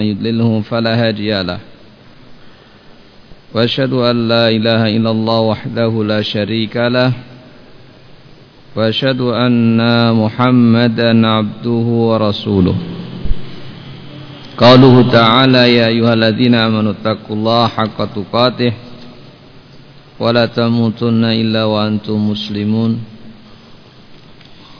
يضلله فلا هادي له. وأشهد أن لا إله إلا الله وحده لا شريك له. وأشهد أن محمدا عبده ورسوله. قوله تعالى يا أيها الذين آمنوا اتقوا الله حق تقاته ولا تموتن إلا وأنتم مسلمون.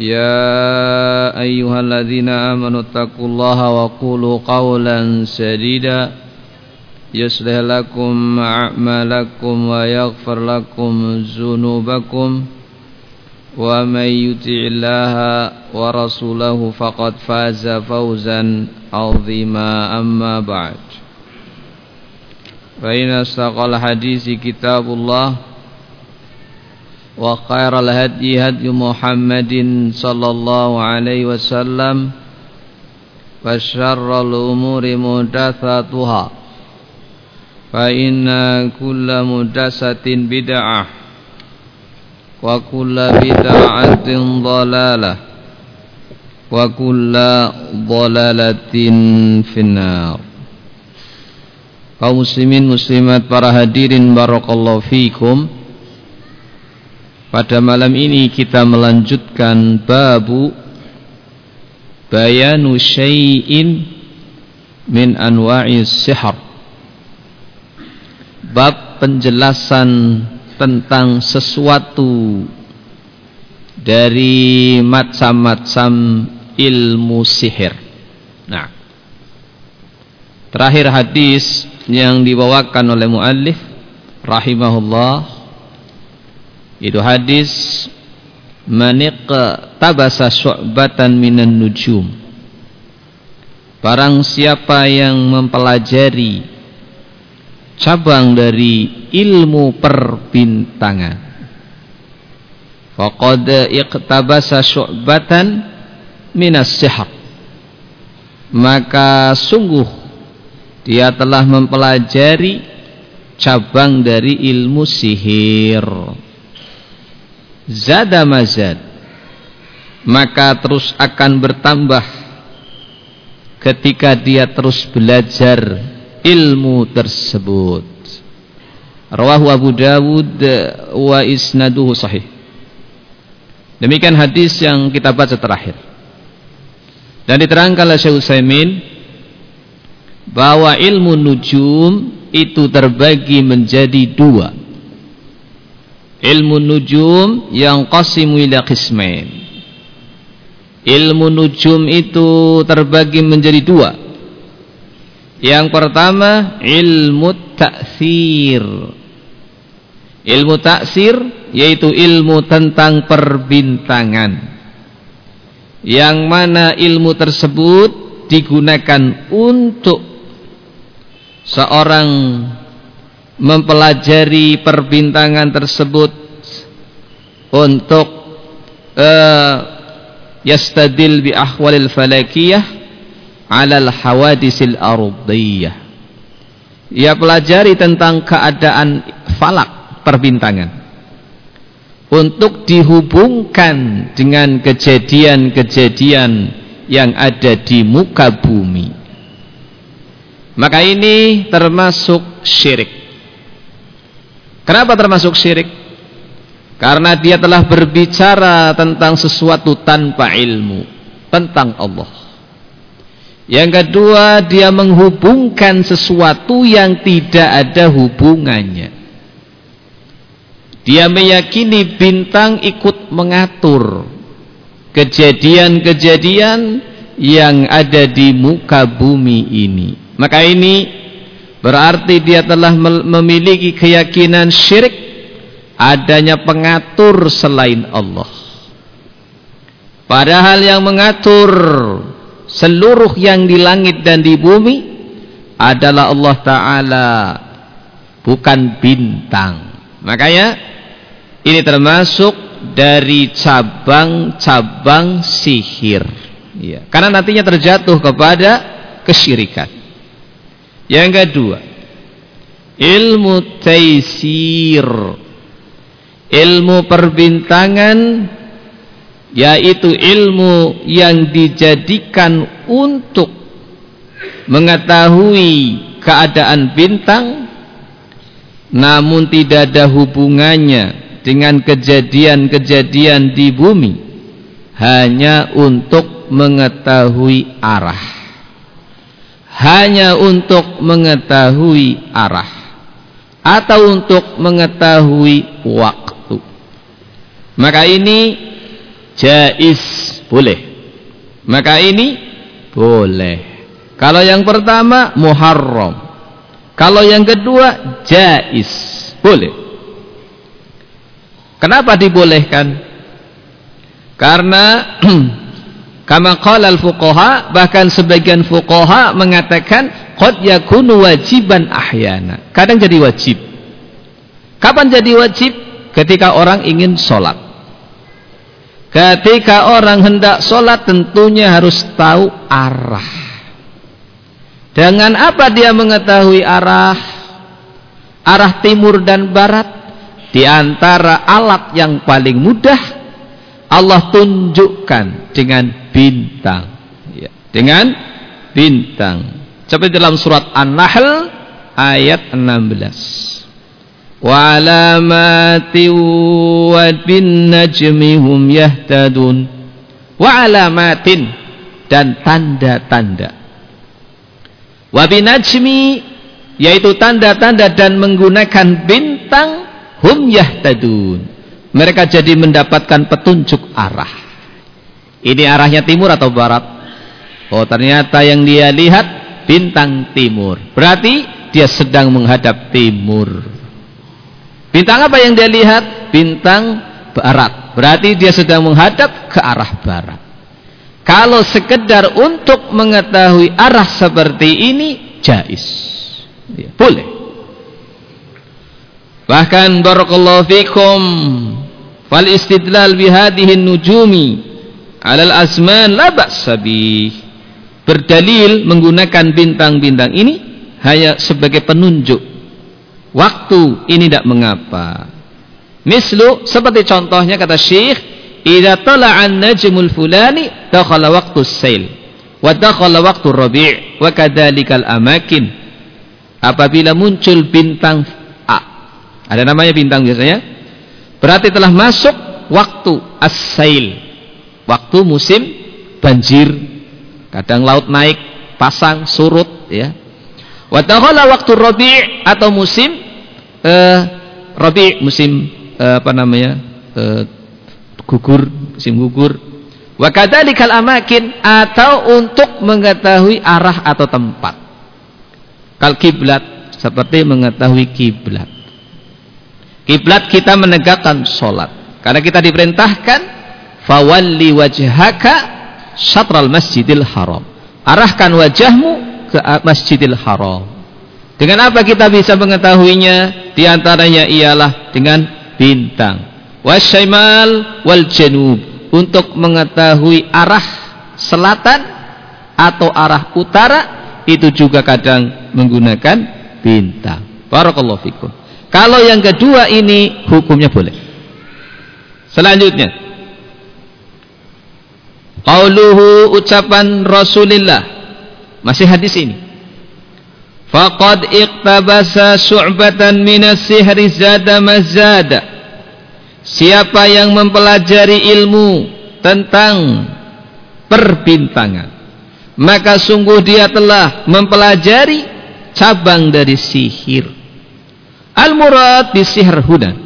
يا أيها الذين آمنوا اتقوا الله وقولوا قولا سديدا يصلح لكم أعمالكم ويغفر لكم ذنوبكم ومن يطع الله ورسوله فقد فاز فوزا عظيما. أما بعد فإن استقى الحديث كتاب الله وخير الهدي هدي محمد صلى الله عليه وسلم وشر الأمور محدثاتها فإن كل محدثة بدعة وكل بدعة ضلالة وكل ضلالة في النار kaum muslimin muslimat para hadirin barakallahu fikum pada malam ini kita melanjutkan babu bayanu syai'in min anwa'is sihar. Bab penjelasan tentang sesuatu dari macam-macam ilmu sihir. Nah, terakhir hadis yang dibawakan oleh muallif rahimahullah itu hadis maniq tabasa syu'batan minan nujum. Barang siapa yang mempelajari cabang dari ilmu perbintangan faqad iqtabasa syu'batan minas sihr maka sungguh dia telah mempelajari cabang dari ilmu sihir zada mazad maka terus akan bertambah ketika dia terus belajar ilmu tersebut. Rawahu Abu Dawud wa isnaduhu sahih. Demikian hadis yang kita baca terakhir. Dan diterangkan oleh Syekh Utsaimin bahwa ilmu nujum itu terbagi menjadi dua ilmu nujum yang qasimu ila qismain. Ilmu nujum itu terbagi menjadi dua. Yang pertama ilmu taksir ilmu taksir yaitu ilmu tentang perbintangan. Yang mana ilmu tersebut digunakan untuk seorang mempelajari perbintangan tersebut untuk uh, yastadil bi ahwalil falakiyah ala al hawadisil ardiyah. Ia pelajari tentang keadaan falak perbintangan. Untuk dihubungkan dengan kejadian-kejadian yang ada di muka bumi. Maka ini termasuk syirik Kenapa termasuk syirik? Karena dia telah berbicara tentang sesuatu tanpa ilmu tentang Allah. Yang kedua, dia menghubungkan sesuatu yang tidak ada hubungannya. Dia meyakini bintang ikut mengatur kejadian-kejadian yang ada di muka bumi ini. Maka ini Berarti dia telah memiliki keyakinan syirik adanya pengatur selain Allah. Padahal yang mengatur seluruh yang di langit dan di bumi adalah Allah Ta'ala bukan bintang Makanya ini termasuk dari cabang-cabang sihir. Ya, karena nantinya terjatuh kepada kesyirikan. Yang kedua, ilmu taisir. Ilmu perbintangan yaitu ilmu yang dijadikan untuk mengetahui keadaan bintang namun tidak ada hubungannya dengan kejadian-kejadian di bumi hanya untuk mengetahui arah hanya untuk mengetahui arah. Atau untuk mengetahui waktu. Maka ini jais boleh. Maka ini boleh. Kalau yang pertama muharram. Kalau yang kedua jais, boleh. Kenapa dibolehkan? Karena kama qala al-fuqaha bahkan sebagian fuqaha mengatakan qad yakunu wajiban ahyana. Kadang jadi wajib. Kapan jadi wajib? Ketika orang ingin sholat. Ketika orang hendak sholat tentunya harus tahu arah. Dengan apa dia mengetahui arah arah timur dan barat? Di antara alat yang paling mudah Allah tunjukkan dengan bintang. Ya, dengan bintang. Coba dalam surat An-Nahl ayat 16. Wa alamati wa bin najmi hum yahtadun. Wa alamatin dan tanda-tanda Wabinajmi yaitu tanda-tanda dan menggunakan bintang hum yahtadun. Mereka jadi mendapatkan petunjuk arah. Ini arahnya timur atau barat? Oh, ternyata yang dia lihat bintang timur. Berarti dia sedang menghadap timur. Bintang apa yang dia lihat? Bintang barat. Berarti dia sedang menghadap ke arah barat. Kalau sekedar untuk mengetahui arah seperti ini jais. Ya, boleh. Bahkan barakallahu fikum fal istidlal bihadihi nujumi alal azman la ba'sa Berdalil menggunakan bintang-bintang ini hanya sebagai penunjuk. Waktu ini tidak mengapa. Mislu seperti contohnya kata Syekh idza tala'an najmul fulani dakhala waqtu sail wa dakhala waqtu rabi' wa kadzalikal amakin. Apabila muncul bintang ada namanya bintang biasanya berarti telah masuk waktu as-sail waktu musim banjir kadang laut naik pasang surut ya wa waqtu rabi' atau musim uh, rabi' musim uh, apa namanya uh, gugur, musim gugur. Wa kadzalikal amakin atau untuk mengetahui arah atau tempat. Kal kiblat seperti mengetahui kiblat. Kiblat kita menegakkan solat. Karena kita diperintahkan fawalli wajhaka syatral masjidil haram. Arahkan wajahmu ke masjidil haram. Dengan apa kita bisa mengetahuinya? Di antaranya ialah dengan bintang wasyaimal wal janub untuk mengetahui arah selatan atau arah utara itu juga kadang menggunakan bintang. Barakallahu fikum. Kalau yang kedua ini hukumnya boleh. Selanjutnya Qauluhu ucapan Rasulullah masih hadis ini. Faqad iqtabasa su'batan minas sihri zada mazada Siapa yang mempelajari ilmu tentang perbintangan maka sungguh dia telah mempelajari cabang dari sihir al-murad di sihir hudan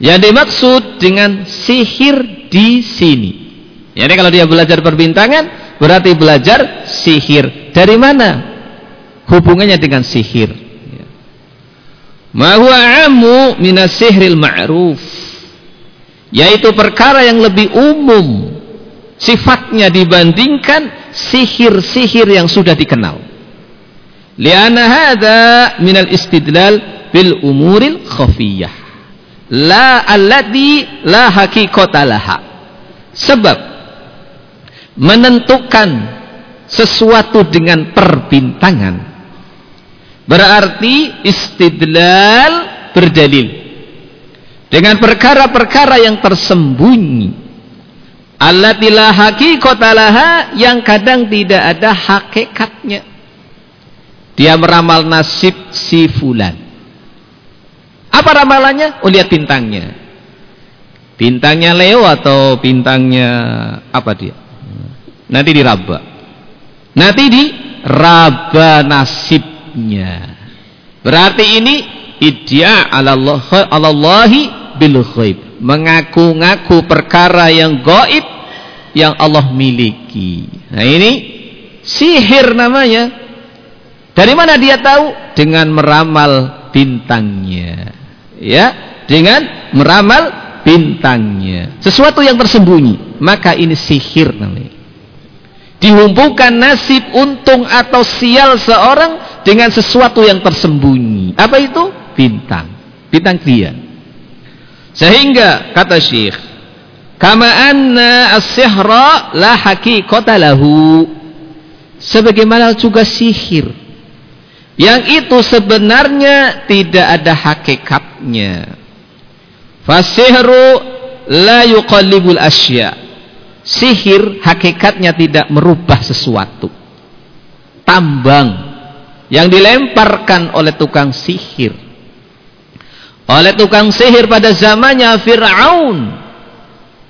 yang dimaksud dengan sihir di sini. Jadi kalau dia belajar perbintangan berarti belajar sihir. Dari mana? Hubungannya dengan sihir. Ma huwa amu minas ma'ruf. Yaitu perkara yang lebih umum sifatnya dibandingkan sihir-sihir yang sudah dikenal. Liana hadha minal istidlal bil umuril khafiyah. La allati la haqiqatalaha sebab menentukan sesuatu dengan perbintangan berarti istidlal berdalil. Dengan perkara-perkara yang tersembunyi. Allati la haqiqatalaha yang kadang tidak ada hakikatnya. Dia meramal nasib si fulan apa ramalannya? Oh lihat bintangnya. Bintangnya Leo atau bintangnya apa dia? Nanti diraba. Nanti diraba nasibnya. Berarti ini idya Allah Allahi bil ghaib. Mengaku-ngaku perkara yang gaib yang Allah miliki. Nah ini sihir namanya. Dari mana dia tahu? Dengan meramal bintangnya ya dengan meramal bintangnya. Sesuatu yang tersembunyi maka ini sihir namanya dihubungkan nasib untung atau sial seorang dengan sesuatu yang tersembunyi. Apa itu? Bintang. Bintang dia. Sehingga kata syekh kama anna as-sihra la haqiqata lahu. Sebagaimana juga sihir yang itu sebenarnya tidak ada hakikatnya. Fasihru la yuqallibul asya. Sihir hakikatnya tidak merubah sesuatu. Tambang yang dilemparkan oleh tukang sihir. Oleh tukang sihir pada zamannya Fir'aun.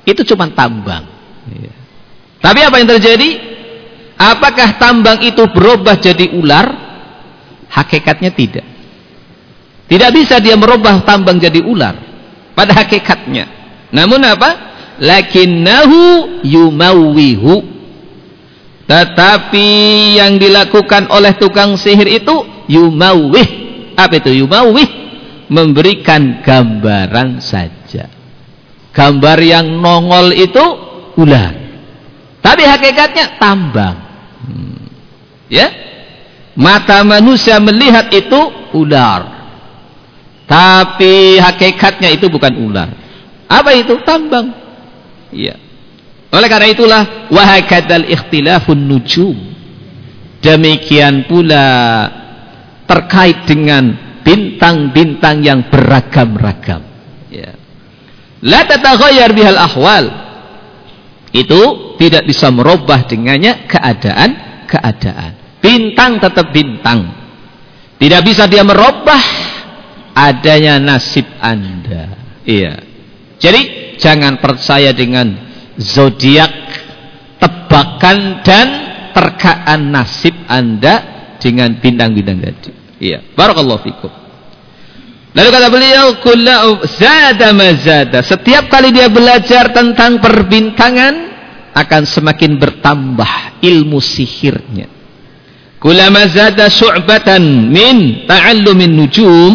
Itu cuma tambang. Iya. tapi apa yang terjadi? Apakah tambang itu berubah jadi ular Hakikatnya tidak. Tidak bisa dia merubah tambang jadi ular. Pada hakikatnya. Namun apa? Lakinnahu yumawwihu. Tetapi yang dilakukan oleh tukang sihir itu yumawwih. Apa itu yumawwih? Memberikan gambaran saja. Gambar yang nongol itu ular. Tapi hakikatnya tambang. Hmm. Ya? Mata manusia melihat itu ular. Tapi hakikatnya itu bukan ular. Apa itu? Tambang. Iya. Oleh karena itulah wahakadal ikhtilafun nujum. Demikian pula terkait dengan bintang-bintang yang beragam-ragam. Ya. La tataghayyar bihal ahwal. Itu tidak bisa merubah dengannya keadaan-keadaan. Bintang tetap bintang. Tidak bisa dia merubah adanya nasib Anda. Iya. Jadi jangan percaya dengan zodiak, tebakan dan terkaan nasib Anda dengan bintang-bintang tadi. Iya. Barakallahu fikum. Lalu kata beliau, kullu zada mazada. Setiap kali dia belajar tentang perbintangan akan semakin bertambah ilmu sihirnya. Kulama zada syu'batan min ta'allumin nujum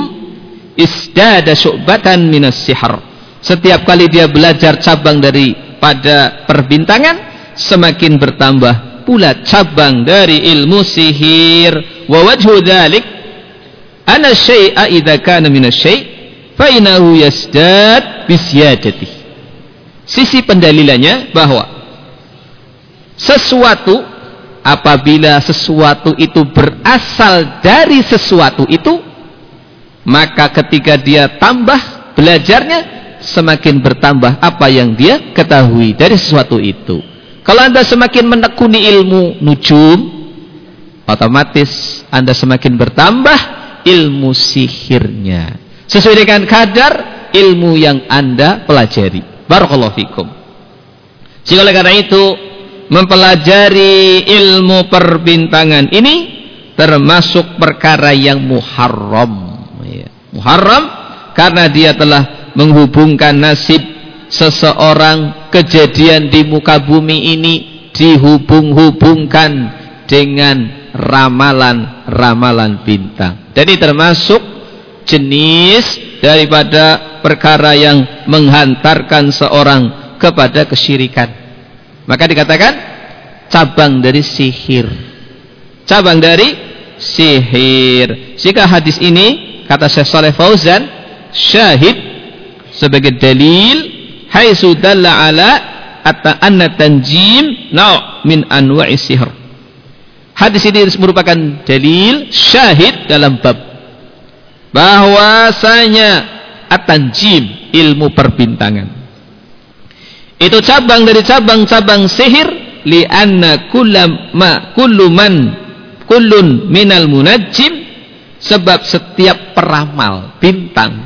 syu'batan minas sihar. Setiap kali dia belajar cabang dari pada perbintangan semakin bertambah pula cabang dari ilmu sihir. Wa wajhu dzalik ana syai'a idza kana minas syai' fa innahu yasdad bisyadati. Sisi pendalilannya bahwa sesuatu apabila sesuatu itu berasal dari sesuatu itu maka ketika dia tambah belajarnya semakin bertambah apa yang dia ketahui dari sesuatu itu. Kalau anda semakin menekuni ilmu nujum otomatis anda semakin bertambah ilmu sihirnya. Sesuai dengan kadar ilmu yang anda pelajari. Barakallahu fikum. Sehingga karena itu mempelajari ilmu perbintangan ini termasuk perkara yang muharram. Ya. muharram karena dia telah menghubungkan nasib seseorang kejadian di muka bumi ini dihubung-hubungkan dengan ramalan-ramalan bintang. Jadi termasuk jenis daripada perkara yang menghantarkan seorang kepada kesyirikan maka dikatakan cabang dari sihir. Cabang dari sihir. Jika hadis ini kata Syekh Saleh Fauzan syahid sebagai dalil haitsu dalla ala atta anna tanjim naw min anwa'i sihr. Hadis ini merupakan dalil syahid dalam bab bahwasanya at-tanjim ilmu perbintangan. Itu cabang dari cabang-cabang sihir li anna kullama kullu man kullun minal munajjim sebab setiap peramal bintang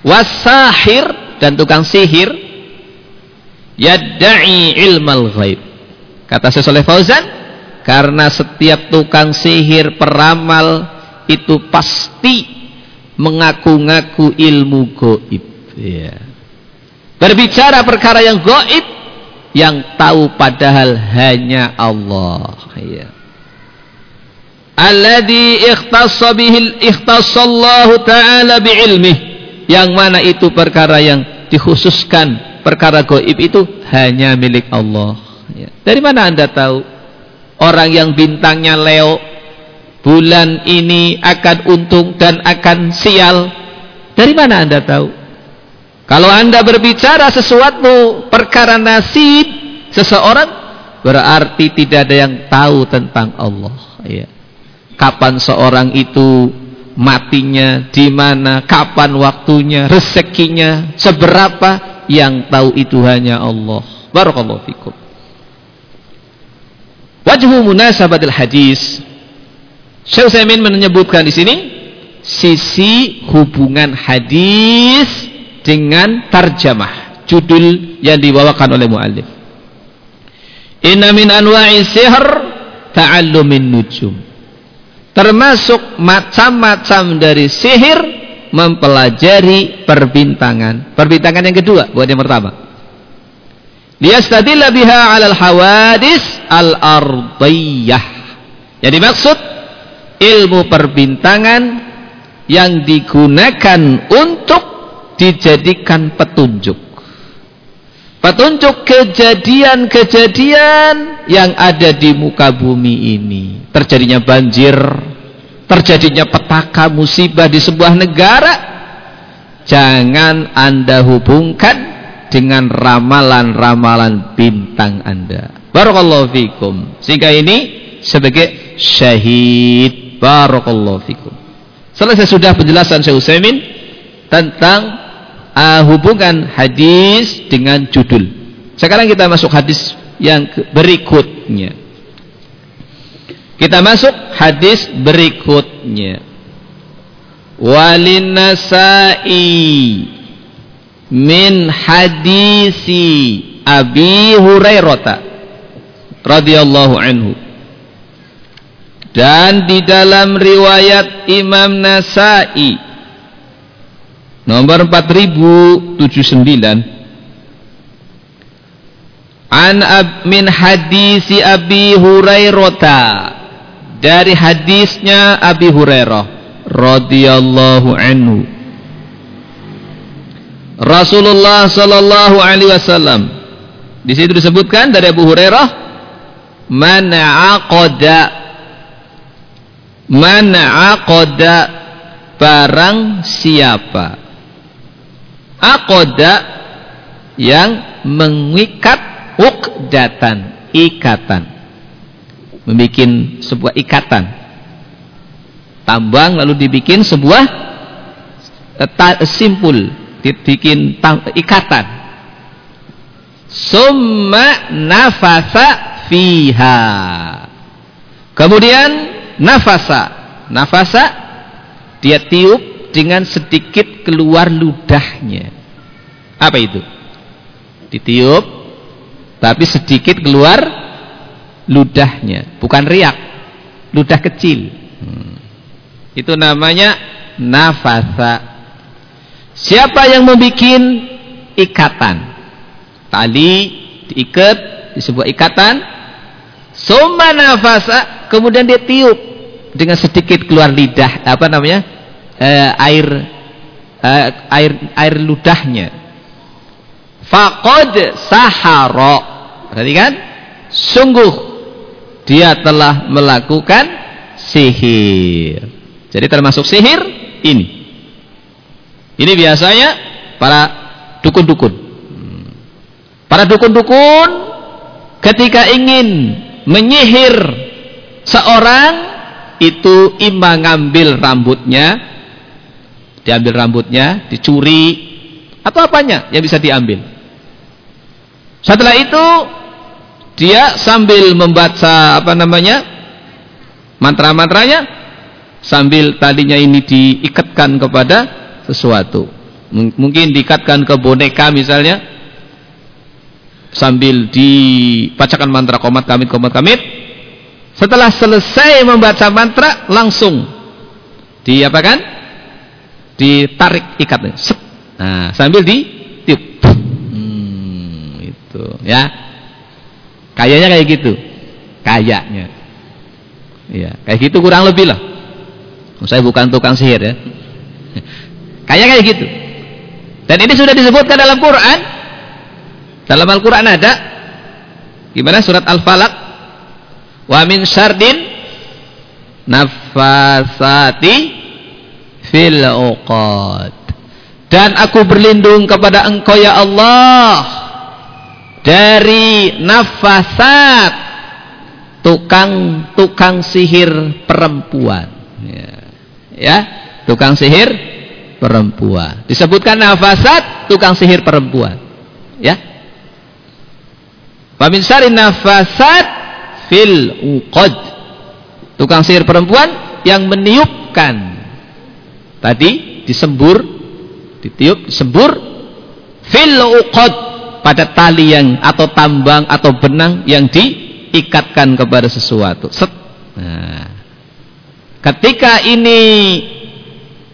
wasahir dan tukang sihir yadda'i ilmal ghaib kata Syekh Fauzan karena setiap tukang sihir peramal itu pasti mengaku-ngaku ilmu goib ya. Berbicara perkara yang goib yang tahu padahal hanya Allah. Ya alladhi ikhtassa bihi ikhtassallahu ta'ala bi'ilmih. Yang mana itu perkara yang dikhususkan perkara goib itu hanya milik Allah. Ya. dari mana anda tahu? Orang yang bintangnya Leo bulan ini akan untung dan akan sial. Dari mana anda tahu kalau anda berbicara sesuatu perkara nasib seseorang berarti tidak ada yang tahu tentang Allah ya kapan seorang itu matinya, di mana, kapan waktunya, rezekinya, seberapa yang tahu itu hanya Allah. Barakallahu fikum. Wajhu munasabatil hadis. Syekh Utsaimin menyebutkan di sini sisi hubungan hadis dengan tarjamah, judul yang dibawakan oleh muallif. Inna min anwa'i sihr ta'allumin nujum. Termasuk macam-macam dari sihir mempelajari perbintangan. Perbintangan yang kedua buat yang pertama. Liyastadilla biha 'alal hawadis al-ardiyah. Yang dimaksud ilmu perbintangan yang digunakan untuk dijadikan petunjuk petunjuk kejadian-kejadian yang ada di muka bumi ini terjadinya banjir, terjadinya petaka musibah di sebuah negara, jangan Anda hubungkan dengan ramalan-ramalan bintang Anda. Barakallahu fikum. Sehingga ini sebagai syahid. Barakallahu fikum. Selesai sudah penjelasan Syekh Utsaimin tentang uh, hubungan hadis dengan judul. Sekarang kita masuk hadis yang berikutnya. Kita masuk hadis berikutnya. Walin Nasa'i min hadisi Abi Hurairah radhiyallahu anhu. Dan di dalam riwayat Imam Nasa'i nomor 4079 An ab, min hadisi Abi Hurairah. Dari hadisnya Abi Hurairah radhiyallahu anhu. Rasulullah sallallahu alaihi wasallam. Di situ disebutkan dari Abu Hurairah man aqada man aqada barang siapa aqada yang mengikat uqdatan ikatan. Membuat sebuah ikatan. Tambang lalu dibikin sebuah simpul dibikin ikatan. Summa nafasa fiha. Kemudian nafasa. Nafasa dia tiup dengan sedikit keluar ludahnya. Apa itu? Ditiup tapi sedikit keluar ludahnya. Bukan riak ludah kecil. Hmm. itu namanya nafasa. Siapa yang membuat ikatan? Tali diikat di sebuah ikatan. Summa nafasa kemudian dia tiup dengan sedikit keluar lidah apa namanya eh, air eh, air air ludahnya faqad sahara berarti kan sungguh dia telah melakukan sihir. Jadi termasuk sihir ini. Ini biasanya para dukun-dukun. Para dukun-dukun ketika ingin menyihir seorang itu imam ngambil rambutnya, diambil rambutnya, dicuri atau apanya yang bisa diambil. Setelah itu dia sambil membaca apa namanya mantra-mantranya sambil talinya ini diikatkan kepada sesuatu. Mungkin diikatkan ke boneka misalnya sambil dibacakan mantra komat kamit komat kamit. Setelah selesai membaca mantra langsung di apa kan? Ditarik ikatnya. Nah, sambil ditiup. Hmm, itu ya. Kayaknya kayak gitu. Kayaknya. Ya, kayak gitu kurang lebih lah. Saya bukan tukang sihir ya. Kayak kayak gitu. Dan ini sudah disebutkan dalam Quran. Dalam Al-Quran ada. Gimana surat Al-Falaq? Wa min syardin nafasati fil uqad. Dan aku berlindung kepada engkau ya Allah. Dari nafasat. Tukang-tukang sihir perempuan. Ya ya tukang sihir perempuan disebutkan nafasat tukang sihir perempuan ya sari nafasat fil uqad tukang sihir perempuan yang meniupkan tadi disembur ditiup disembur fil uqad pada tali yang atau tambang atau benang yang diikatkan kepada sesuatu set nah Ketika ini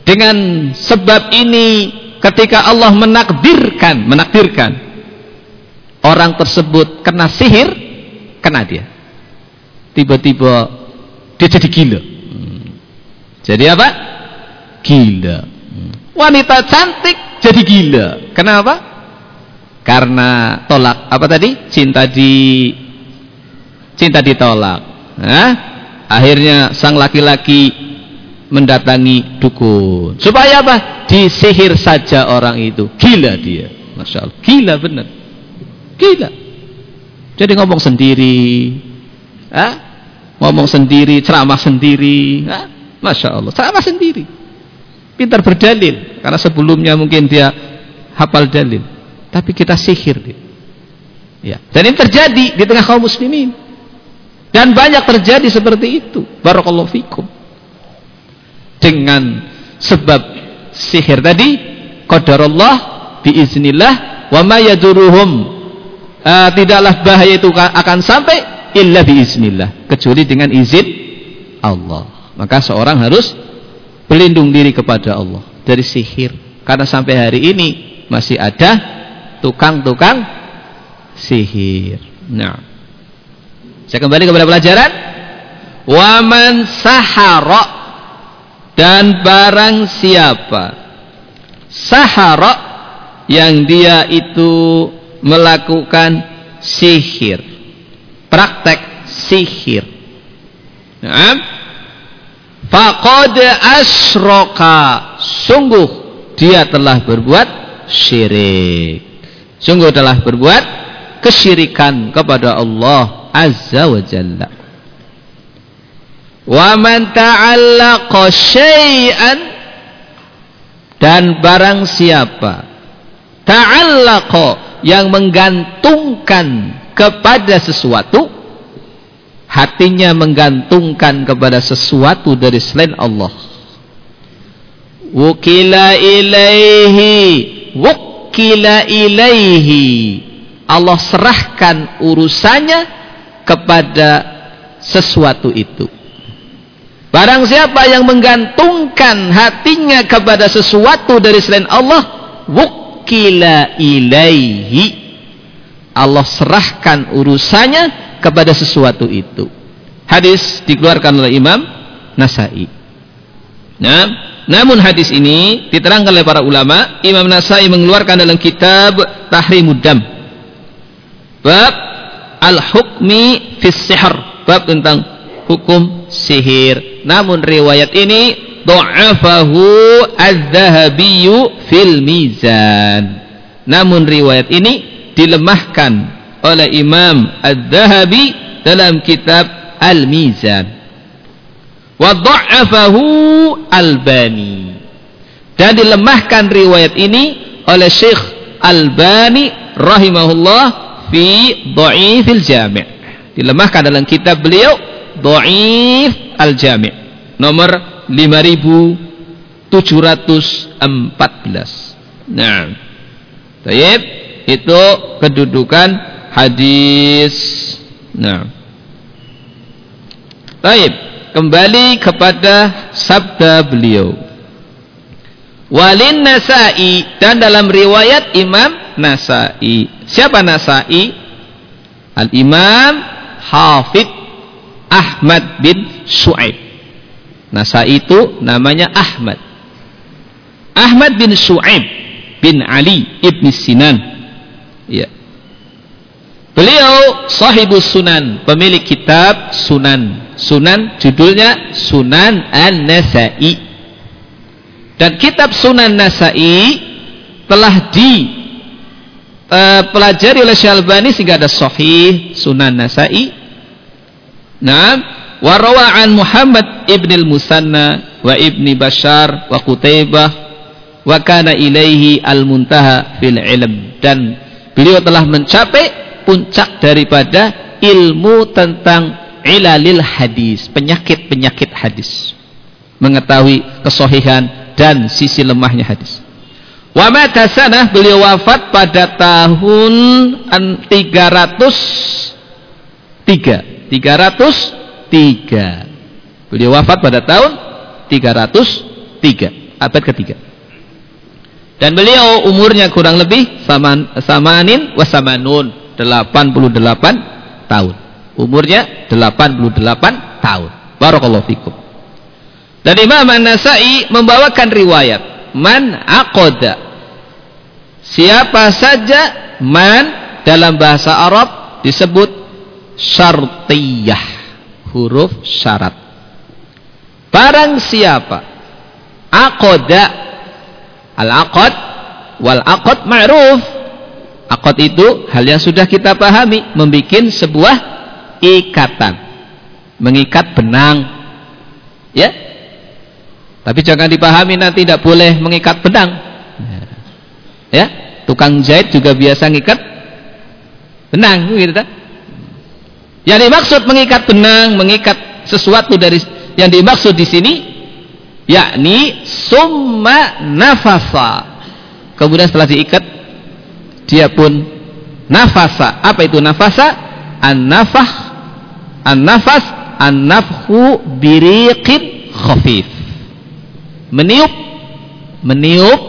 dengan sebab ini ketika Allah menakdirkan, menakdirkan orang tersebut kena sihir, kena dia. Tiba-tiba dia jadi gila. Hmm. Jadi apa? Gila. Wanita cantik jadi gila. Kenapa? Karena tolak apa tadi? Cinta di cinta ditolak. Hah? Akhirnya sang laki-laki mendatangi dukun. Supaya apa? Disihir saja orang itu. Gila dia. Masya Allah. Gila benar. Gila. Jadi ngomong sendiri. Hah? Ngomong sendiri, ceramah sendiri. Hah? Masya Allah. Ceramah sendiri. Pintar berdalil. Karena sebelumnya mungkin dia hafal dalil. Tapi kita sihir dia. Ya. Dan ini terjadi di tengah kaum muslimin. Dan banyak terjadi seperti itu. Barakallahu fikum. Dengan sebab sihir tadi, qadarullah biiznillah wa ma yaduruhum. Uh, tidaklah bahaya itu akan sampai illa biiznillah, kecuali dengan izin Allah. Maka seorang harus berlindung diri kepada Allah dari sihir. Karena sampai hari ini masih ada tukang-tukang sihir. Nah. Saya kembali kepada pelajaran. Waman sahara dan barang siapa sahara yang dia itu melakukan sihir, praktek sihir. Nah, faqad asroka sungguh dia telah berbuat syirik. Sungguh telah berbuat kesyirikan kepada Allah azza wa jalla wa man ta'allaqa syai'an dan barang siapa ta'allaqa yang menggantungkan kepada sesuatu hatinya menggantungkan kepada sesuatu dari selain Allah wukila ilaihi wukila ilaihi Allah serahkan urusannya kepada sesuatu itu. Barang siapa yang menggantungkan hatinya kepada sesuatu dari selain Allah, wukila ilaihi. Allah serahkan urusannya kepada sesuatu itu. Hadis dikeluarkan oleh Imam Nasai. Nah, namun hadis ini diterangkan oleh para ulama, Imam Nasai mengeluarkan dalam kitab Tahrimud Dam. Bab al-hukmi fis sihr bab tentang hukum sihir namun riwayat ini dha'afahu az-zahabi fil mizan namun riwayat ini dilemahkan oleh Imam Az-Zahabi dalam kitab Al-Mizan. Wa Albani. Dan dilemahkan riwayat ini oleh Syekh Albani rahimahullah fi Dha'ifil Jami' dilemahkan dalam kitab beliau Dha'if Al-Jami' nomor 5714 nah Taib itu kedudukan hadis. Nah. Taib kembali kepada sabda beliau. Walin Nasai dan dalam riwayat Imam Nasai. Siapa Nasai? Al Imam Hafid Ahmad bin Su'aib. Nasai itu namanya Ahmad. Ahmad bin Su'aib bin Ali ibn Sinan. Ya. Beliau sahibus sunan, pemilik kitab sunan. Sunan judulnya Sunan An-Nasai. Dan kitab Sunan Nasai telah di uh, pelajari oleh Syalbani sehingga ada sahih Sunan Nasai. Nah, warawa'an Muhammad ibn al-Musanna wa ibni Bashar wa Qutaibah wa kana ilaihi al-muntaha fil ilm dan beliau telah mencapai puncak daripada ilmu tentang ilalil hadis penyakit-penyakit hadis. Mengetahui kesohihan dan sisi lemahnya hadis. Wa mata sanah beliau wafat pada tahun 303 303 beliau wafat pada tahun 303 abad ketiga. Dan beliau umurnya kurang lebih sama samanin wasamanun 88 tahun. Umurnya 88 tahun. Barakallahu fikum. Dan Imam An-Nasai membawakan riwayat man aqada. Siapa saja man dalam bahasa Arab disebut syartiyah, huruf syarat. Barang siapa aqada Al-aqad wal aqad ma'ruf. Aqad itu hal yang sudah kita pahami, membuat sebuah ikatan. Mengikat benang. Ya. Tapi jangan dipahami nanti tidak boleh mengikat benang. Ya, tukang jahit juga biasa ngikat benang gitu kan. Yang dimaksud mengikat benang, mengikat sesuatu dari yang dimaksud di sini yakni summa nafasa kemudian setelah diikat dia pun nafasa. Apa itu nafasa? An-nafah. An-nafas. An-nafhu biriqin khafif. Meniup. Meniup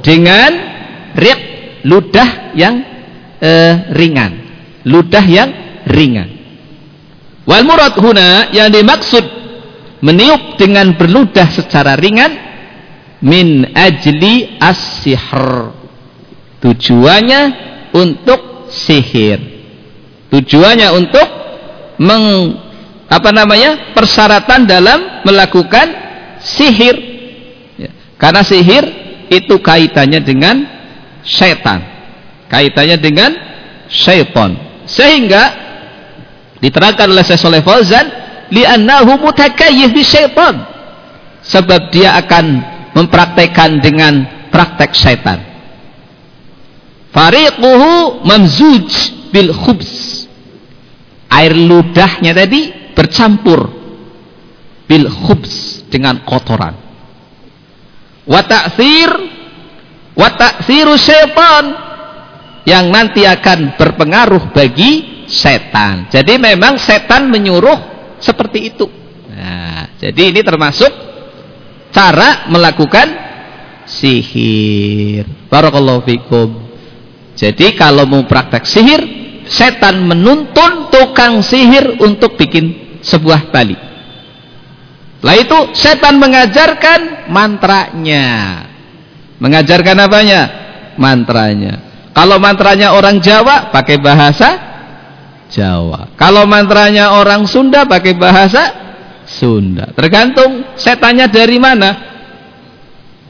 dengan riq ludah yang uh, ringan. Ludah yang ringan. Wal murad huna yang dimaksud meniup dengan berludah secara ringan min ajli as-sihr tujuannya untuk sihir. Tujuannya untuk meng, apa namanya persyaratan dalam melakukan sihir. Ya. karena sihir itu kaitannya dengan syaitan kaitannya dengan syaitan. Sehingga diterangkan oleh Syekh Saleh Fauzan li'annahu mutakayyif bisyaitan sebab dia akan mempraktekkan dengan praktek syaitan fariquhu mamzuj bil khubz air ludahnya tadi bercampur bil khubz dengan kotoran wa ta'thir wa ta'thiru syaitan yang nanti akan berpengaruh bagi setan. Jadi memang setan menyuruh seperti itu. Nah, jadi ini termasuk cara melakukan sihir. Barakallahu fikum. Jadi kalau mau praktek sihir, setan menuntun tukang sihir untuk bikin sebuah tali. Setelah itu setan mengajarkan mantranya. Mengajarkan apanya? Mantranya. Kalau mantranya orang Jawa pakai bahasa Jawa. Kalau mantranya orang Sunda pakai bahasa Sunda. Tergantung setannya dari mana.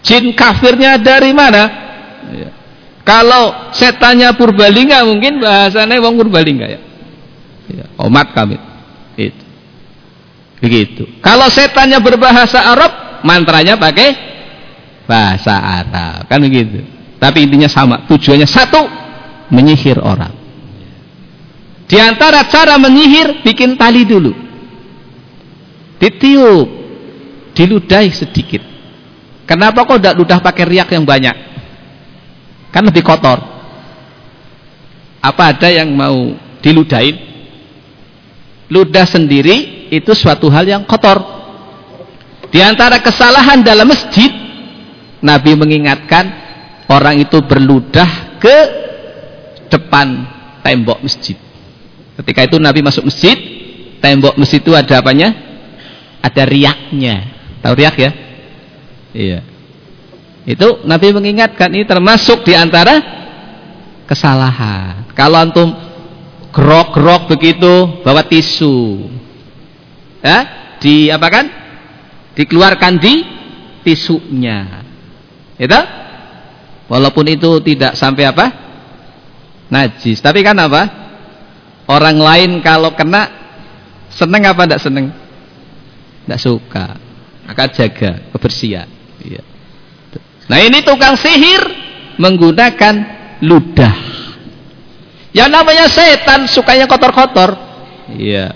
Jin kafirnya dari mana. Ya. Kalau setannya Purbalingga mungkin bahasanya wong Purbalingga ya. ya. Omat kami. Itu. Begitu. Kalau setannya berbahasa Arab, mantranya pakai bahasa Arab. Kan begitu. Tapi intinya sama, tujuannya satu, menyihir orang. Di antara cara menyihir, bikin tali dulu ditiup diludahi sedikit kenapa kok tidak ludah pakai riak yang banyak kan lebih kotor apa ada yang mau diludahin ludah sendiri itu suatu hal yang kotor di antara kesalahan dalam masjid Nabi mengingatkan orang itu berludah ke depan tembok masjid ketika itu Nabi masuk masjid tembok masjid itu ada apanya ada riaknya. Tahu riak ya? Iya. Itu Nabi mengingatkan ini termasuk di antara kesalahan. Kalau antum grok-grok begitu bawa tisu. Ya, di apa kan? Dikeluarkan di tisunya. Itu? Walaupun itu tidak sampai apa? Najis. Tapi kan apa? Orang lain kalau kena seneng apa tidak seneng? tidak suka akan jaga kebersihan ya. Nah ini tukang sihir menggunakan ludah. Yang namanya setan sukanya kotor-kotor. Iya.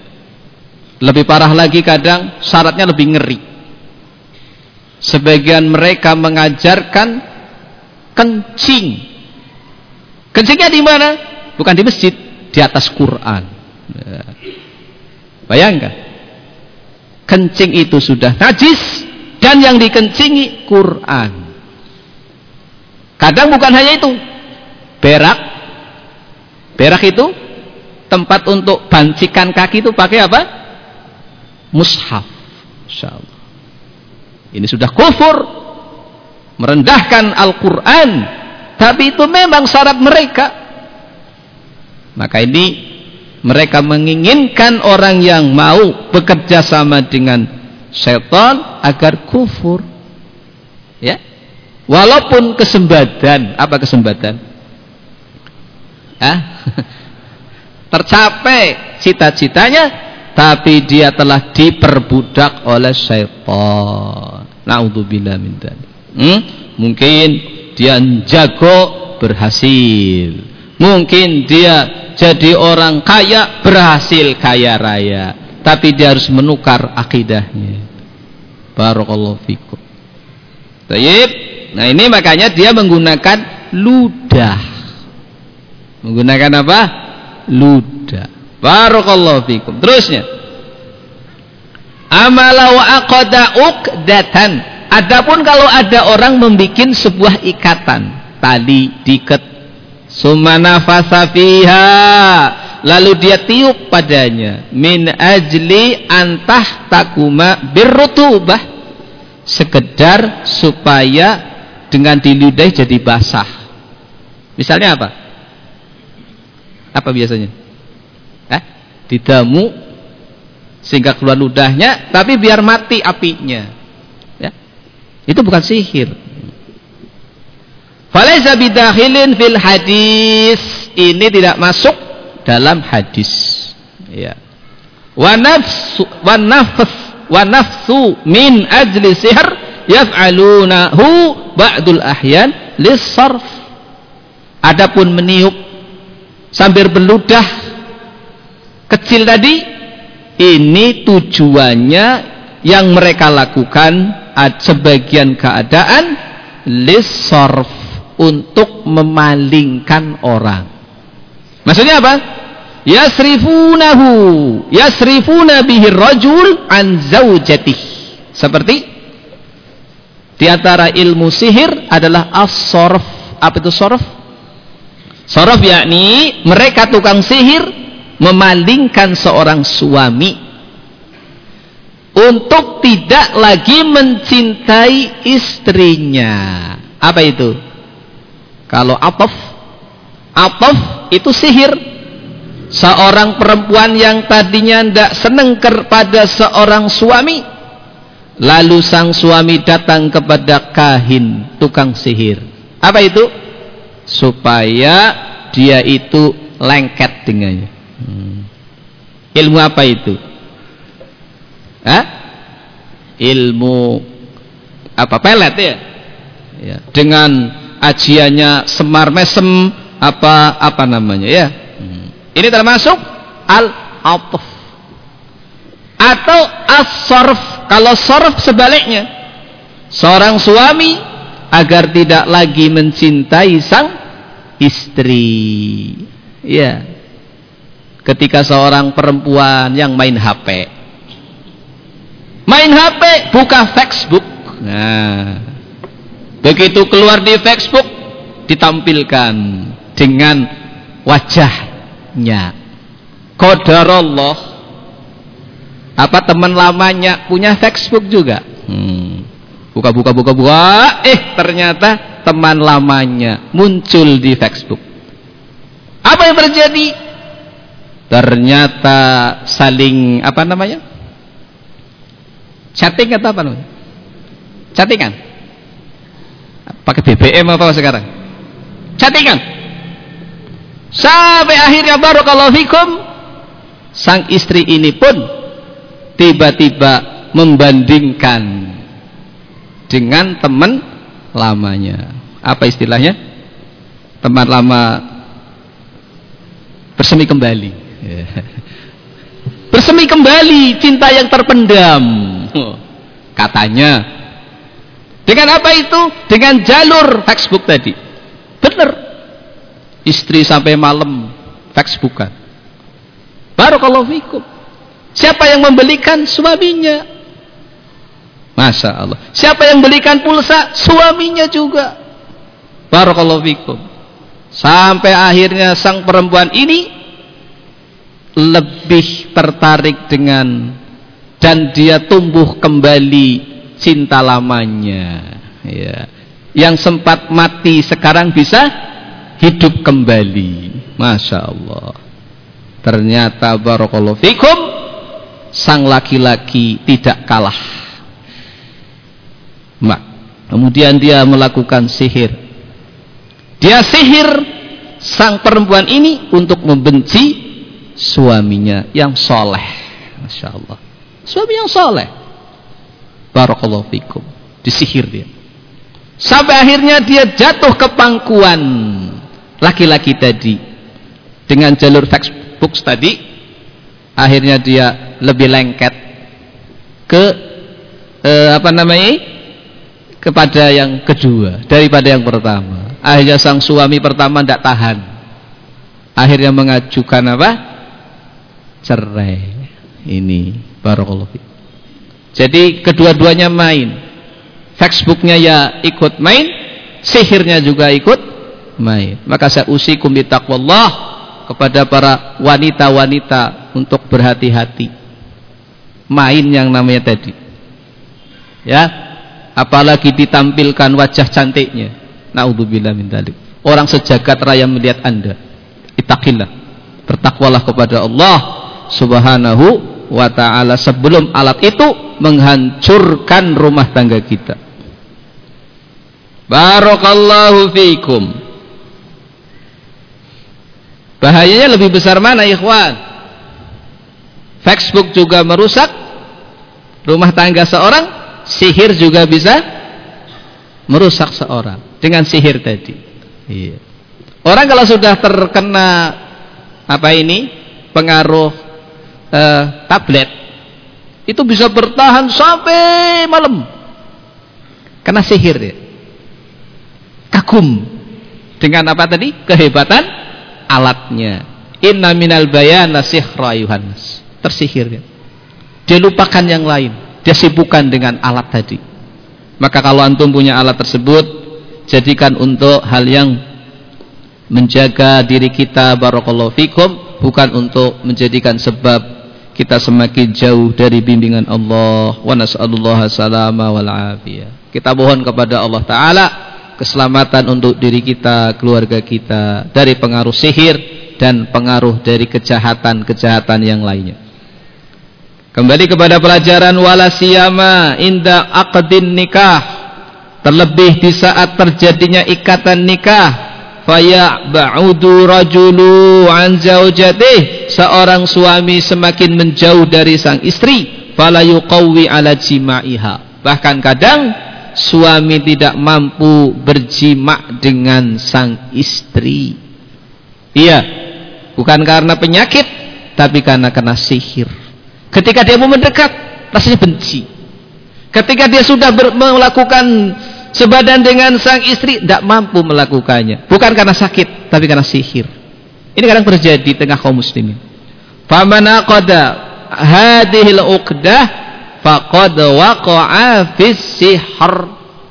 Lebih parah lagi kadang syaratnya lebih ngeri. Sebagian mereka mengajarkan kencing. Kencingnya di mana? Bukan di masjid di atas Quran. Ya. bayangkan kencing itu sudah najis dan yang dikencingi Quran kadang bukan hanya itu. Berak. Berak itu tempat untuk bancikan kaki itu pakai apa? Mushaf. Insyaallah. Ini sudah kufur. Merendahkan Al-Quran. Tapi itu memang syarat mereka. Maka ini mereka menginginkan orang yang mau bekerja sama dengan setan agar kufur. Ya walaupun kesembadan apa kesembadan ah tercapai cita-citanya tapi dia telah diperbudak oleh setan naudzubillah min hmm? mungkin dia jago berhasil. Mungkin dia jadi orang kaya berhasil kaya raya. Tapi dia harus menukar akidahnya. Barakallahu fikum. Taib. Nah ini makanya dia menggunakan ludah. Menggunakan apa? Ludah. Barakallahu fikum. Terusnya. Amala wa aqada adapun kalau ada orang membuat sebuah ikatan tali diket Sumana fiha lalu dia tiup padanya min ajli antah takuma birrutubah sekedar supaya dengan diludahi jadi basah misalnya apa apa biasanya eh? didamu sehingga keluar ludahnya tapi biar mati apinya ya itu bukan sihir Falaisa bidakhilin fil hadis. Ini tidak masuk dalam hadis. Ya. Wa nafsu wa nafs wa nafsu min ajli sihr yaf'alunahu ba'dul ahyan lisarf. Adapun meniup sambil berludah kecil tadi ini tujuannya yang mereka lakukan sebagian keadaan lisarf untuk memalingkan orang. Maksudnya apa? Yasrifunahu, yasrifuna bihi rajul an zaujatih. Seperti di antara ilmu sihir adalah as-sorf. Apa itu sorf? Sorf yakni mereka tukang sihir memalingkan seorang suami untuk tidak lagi mencintai istrinya. Apa itu? Kalau atof, atof itu sihir. seorang perempuan yang tadinya tidak senang kepada seorang suami lalu sang suami datang kepada kahin tukang sihir apa itu supaya dia itu lengket dengannya hmm. ilmu apa itu Hah? ilmu apa pelet ya, ya. dengan ajiannya semar mesem apa apa namanya ya ini termasuk al-atf. Atau as-sarf. Kalau sarf sebaliknya. Seorang suami agar tidak lagi mencintai sang istri. Ya. Ketika seorang perempuan yang main HP. Main HP, buka Facebook. Nah, begitu keluar di Facebook ditampilkan dengan wajah nya Allah apa teman lamanya? Punya Facebook juga? Hmm. buka buka buka buka. Eh ternyata teman lamanya muncul di Facebook. Apa yang terjadi? Ternyata saling apa namanya? Chatting atau apa namanya? Chattingan. Pakai BBM apa sekarang? Chattingan. Sampai akhirnya barakallahu fikum sang istri ini pun tiba-tiba membandingkan dengan teman lamanya. Apa istilahnya? Teman lama bersemi kembali. Bersemi kembali cinta yang terpendam. Katanya. Dengan apa itu? Dengan jalur Facebook tadi. Benar istri sampai malam Facebookan Barakallahu fikum siapa yang membelikan? Suaminya. Masya Allah siapa yang belikan pulsa? Suaminya juga. Barakallahu fikum. Sampai akhirnya sang perempuan ini lebih tertarik dengan dan dia tumbuh kembali cinta lamanya. Ya. Yang sempat mati sekarang bisa hidup kembali. Masya Allah ternyata barakallahu fikum sang laki-laki tidak kalah. Mak. kemudian dia melakukan sihir. Dia sihir sang perempuan ini untuk membenci suaminya yang soleh. Masya Allah. Suami yang soleh. Barakallahu fikum. Disihir dia. Sampai akhirnya dia jatuh ke pangkuan laki-laki tadi dengan jalur Facebook tadi akhirnya dia lebih lengket ke eh, apa namanya? Kepada yang kedua daripada yang pertama. Akhirnya sang suami pertama tidak tahan. Akhirnya mengajukan apa? Cerai. Ini barakallahu jadi kedua-duanya main. Facebooknya ya ikut main sihirnya juga ikut main. Maka saya usikum bitaqwallah kepada para wanita-wanita untuk berhati-hati. Main yang namanya tadi. Ya. Apalagi ditampilkan wajah cantiknya. Nauzubillah min dzalik. Orang sejagat raya melihat Anda. Ittaqillah. Bertakwalah kepada Allah Subhanahu wa taala sebelum alat itu menghancurkan rumah tangga kita. Barakallahu fiikum. Bahayanya lebih besar mana ikhwan? Facebook juga merusak rumah tangga seorang, sihir juga bisa merusak seorang dengan sihir tadi. Iya. Orang kalau sudah terkena apa ini pengaruh eh, tablet itu bisa bertahan sampai malam karena sihir ya. Kagum dengan apa tadi kehebatan alatnya. Inna minal bayana sihra Yohanes. Tersihir. Dia lupakan yang lain. Dia sibukkan dengan alat tadi. Maka kalau antum punya alat tersebut, jadikan untuk hal yang menjaga diri kita barakallahu fikum, bukan untuk menjadikan sebab kita semakin jauh dari bimbingan Allah. Wa nas'alullah salama wal afiyah. Kita mohon kepada Allah taala keselamatan untuk diri kita, keluarga kita dari pengaruh sihir dan pengaruh dari kejahatan-kejahatan yang lainnya. Kembali kepada pelajaran wala siyama inda aqdin nikah. Terlebih di saat terjadinya ikatan nikah, faya ba'udu rajulu an zaujatih. Seorang suami semakin menjauh dari sang istri, fala yuqawwi ala jima'iha. Bahkan kadang suami tidak mampu berjima dengan sang istri. Iya, bukan karena penyakit, tapi karena kena sihir. Ketika dia mau mendekat, rasanya benci. Ketika dia sudah melakukan sebadan dengan sang istri, tidak mampu melakukannya. Bukan karena sakit, tapi karena sihir. Ini kadang terjadi di tengah kaum muslimin. Faman aqada hadhil uqdah faqad waqa'a fis sihr.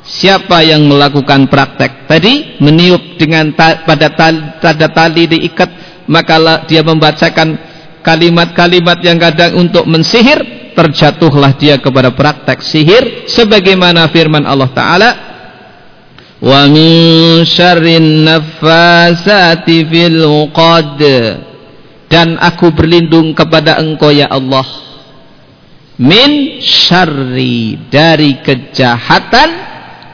Siapa yang melakukan praktek tadi meniup dengan ta pada tali, tanda tali diikat maka dia membacakan kalimat-kalimat yang kadang untuk mensihir terjatuhlah dia kepada praktek sihir sebagaimana firman Allah taala wa min syarrin nafasati fil dan aku berlindung kepada engkau ya Allah min syarri dari kejahatan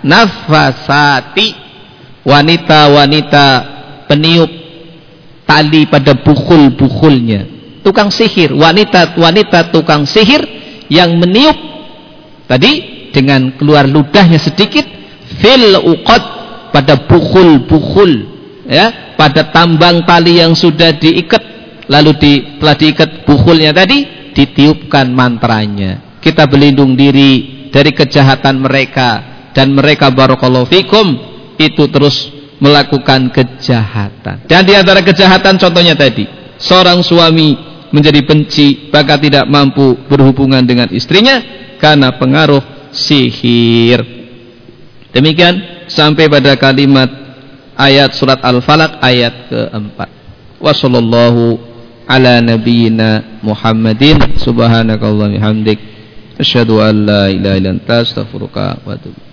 nafasati. Wanita-wanita peniup tali pada bukul-bukulnya. Tukang sihir, wanita-wanita tukang sihir yang meniup tadi dengan keluar ludahnya sedikit fil uqad pada bukul-bukul ya, pada tambang tali yang sudah diikat lalu di, telah diikat bukulnya tadi ditiupkan mantranya. Kita berlindung diri dari kejahatan mereka dan mereka barakallahu fikum itu terus melakukan kejahatan. Dan di antara kejahatan contohnya tadi, seorang suami menjadi benci maka tidak mampu berhubungan dengan istrinya karena pengaruh sihir demikian sampai pada kalimat ayat surat al-falaq ayat keempat wasallallahu على نبينا محمد. سبحانك اللهم وبحمدك أشهد أن لا إله إلا أنت أستغفرك وأتوب إليك.